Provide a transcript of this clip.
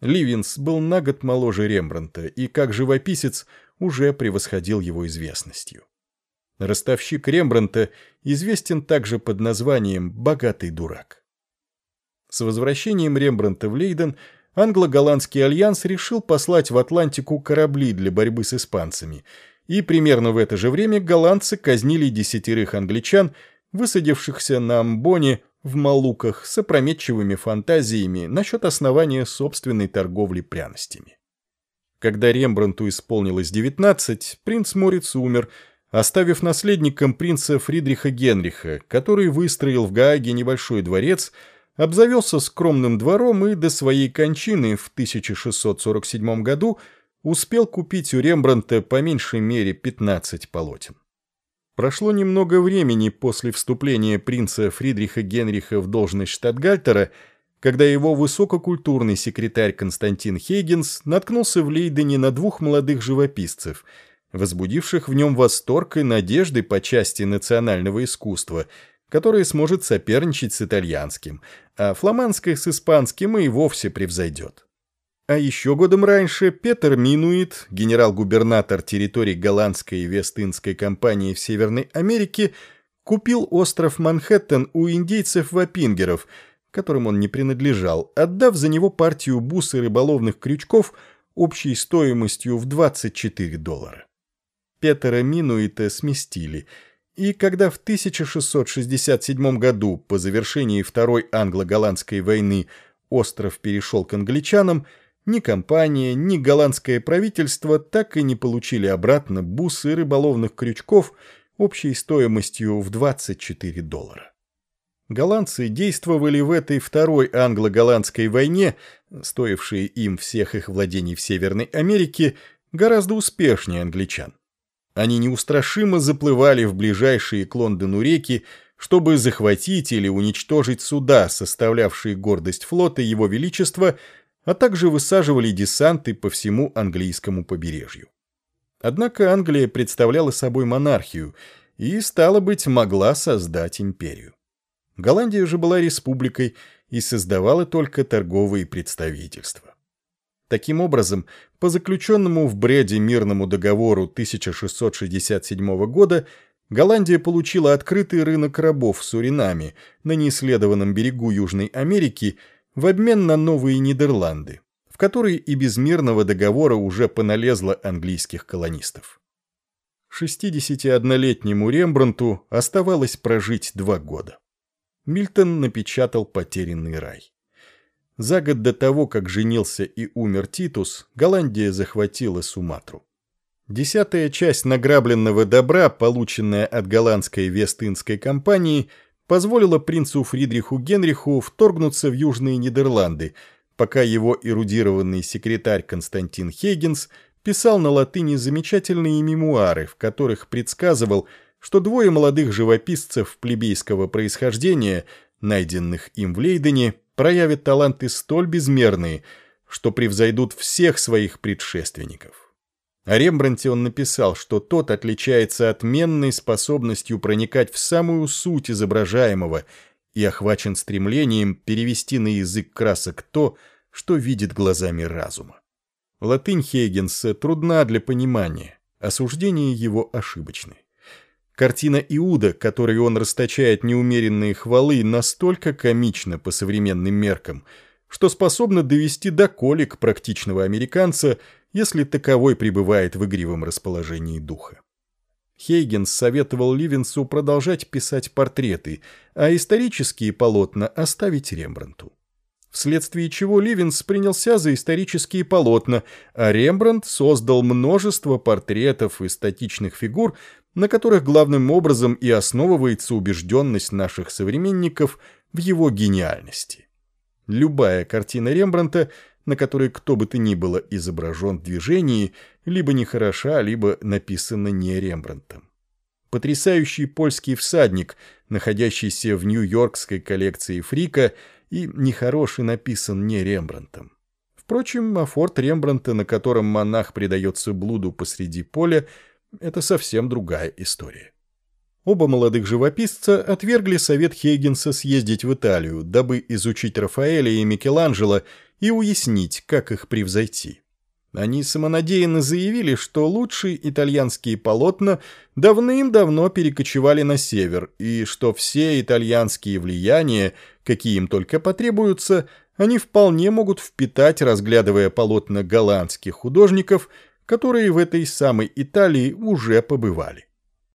Ливенс был на год моложе Рембрандта и, как живописец, уже превосходил его известностью. Ростовщик Рембрандта известен также под названием «богатый дурак». С возвращением Рембрандта в Лейден англо-голландский альянс решил послать в Атлантику корабли для борьбы с испанцами, и примерно в это же время голландцы казнили десятерых англичан, высадившихся на Амбоне в Молукках с опрометчивыми фантазиями насчет основания собственной торговли пряностями. Когда Рембрандту исполнилось 19, принц Мориц умер, оставив наследником принца Фридриха Генриха, который выстроил в Гааге небольшой дворец, обзавелся скромным двором и до своей кончины в 1647 году успел купить у Рембрандта по меньшей мере 15 полотен. Прошло немного времени после вступления принца Фридриха Генриха в должность штатгальтера, когда его высококультурный секретарь Константин Хейгенс наткнулся в Лейдене на двух молодых живописцев, возбудивших в нем восторг и надежды по части национального искусства, которое сможет соперничать с итальянским, а фламандское с испанским и вовсе превзойдет. А еще годом раньше Петер Минуит, генерал-губернатор территории голландской и вест-индской компании в Северной Америке, купил остров Манхэттен у индейцев-вапингеров, которым он не принадлежал, отдав за него партию бус и рыболовных крючков общей стоимостью в 24 доллара. Петера Минуита сместили, и когда в 1667 году, по завершении Второй англо-голландской войны, остров перешел к англичанам, ни компания, ни голландское правительство так и не получили обратно бусы рыболовных крючков общей стоимостью в 24 доллара. Голландцы действовали в этой второй англо-голландской войне, стоившей им всех их владений в Северной Америке, гораздо успешнее англичан. Они неустрашимо заплывали в ближайшие к Лондону реки, чтобы захватить или уничтожить суда, составлявшие гордость флота Его Величества – а также высаживали десанты по всему английскому побережью. Однако Англия представляла собой монархию и, стало быть, могла создать империю. Голландия же была республикой и создавала только торговые представительства. Таким образом, по заключенному в Бреде мирному договору 1667 года Голландия получила открытый рынок рабов в Суринаме на неисследованном берегу Южной Америки – в обмен на новые Нидерланды, в которые и без мирного договора уже поналезло английских колонистов. 61-летнему Рембрандту оставалось прожить два года. Мильтон напечатал «Потерянный рай». За год до того, как женился и умер Титус, Голландия захватила Суматру. Десятая часть награбленного добра, полученная от голландской Вест-Индской компании – позволила принцу Фридриху Генриху вторгнуться в Южные Нидерланды, пока его эрудированный секретарь Константин Хейгенс писал на латыни замечательные мемуары, в которых предсказывал, что двое молодых живописцев плебейского происхождения, найденных им в Лейдене, проявят таланты столь безмерные, что превзойдут всех своих предшественников. О Рембранте он написал, что тот отличается отменной способностью проникать в самую суть изображаемого и охвачен стремлением перевести на язык красок то, что видит глазами разума. Латынь Хейгенса трудна для понимания, осуждения его ошибочны. Картина Иуда, которой он расточает неумеренные хвалы, настолько комична по современным меркам, что способна довести до колик практичного американца – если таковой пребывает в игривом расположении духа. Хейгенс советовал Ливенсу продолжать писать портреты, а исторические полотна оставить Рембрандту. Вследствие чего Ливенс принялся за исторические полотна, а Рембрандт создал множество портретов и статичных фигур, на которых главным образом и основывается убежденность наших современников в его гениальности. Любая картина Рембрандта на которой кто бы то ни было изображен в движении, либо нехороша, либо написана не Рембрандтом. Потрясающий польский всадник, находящийся в нью-йоркской коллекции Фрика, и нехороший написан не Рембрандтом. Впрочем, афорт Рембрандта, на котором монах предается блуду посреди поля, это совсем другая история. Оба молодых живописца отвергли совет Хейгенса съездить в Италию, дабы изучить Рафаэля и Микеланджело и уяснить, как их превзойти. Они самонадеянно заявили, что лучшие итальянские полотна давным-давно перекочевали на север, и что все итальянские влияния, какие им только потребуются, они вполне могут впитать, разглядывая полотна голландских художников, которые в этой самой Италии уже побывали.